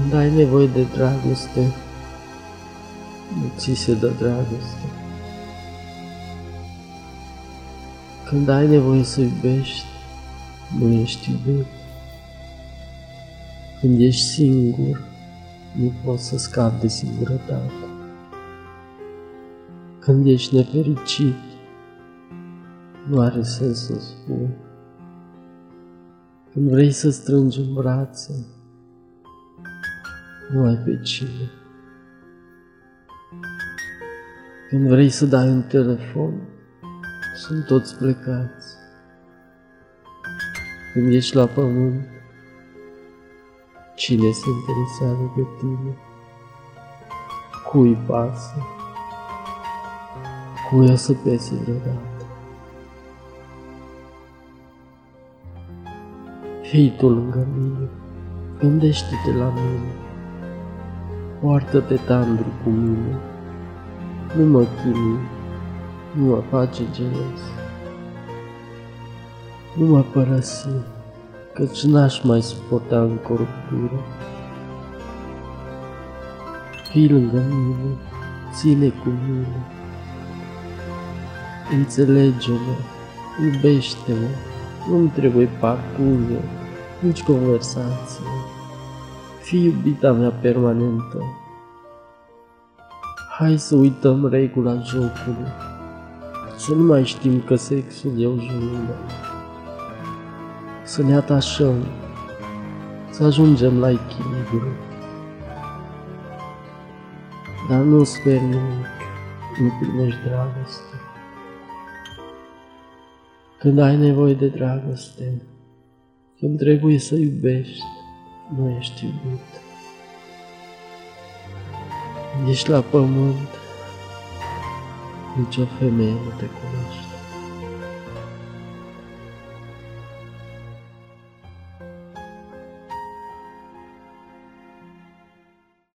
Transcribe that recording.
Când ai nevoie de dragoste, nu ți se dă dragoste. Când ai nevoie să iubești, nu ești iubit. Când ești singur, nu poți să scapi de singurătate. Când ești nefericit, nu are sens să spui. Când vrei să strângi în brațe, nu ai pe cine. Când vrei să dai un telefon, sunt toți plecați. Când ești la pământ, cine se interesează de tine? Cui pasă? Cui o să pese vreodată? Fii tu lângă mine, gândește-te la mine, poartă-te tandru cu mine, nu mă chinui, nu mă face gelos, nu mă părăsi, căci n-aș mai suporta în coruptură. Fii lângă mine, ține cu mine, înțelege-mă, iubește-mă, nu-mi trebuie parcurge, nici conversație. Fii iubita mea permanentă. Hai să uităm regula jocului. Să nu mai știm că sexul e o jură. Să ne atașăm. Să ajungem la echilibru. Dar nu sper nimic. Nu primești dragoste. Când ai nevoie de dragoste, când trebuie să iubești, nu ești iubit. Când ești la pământ, nicio femeie nu te cunoaște.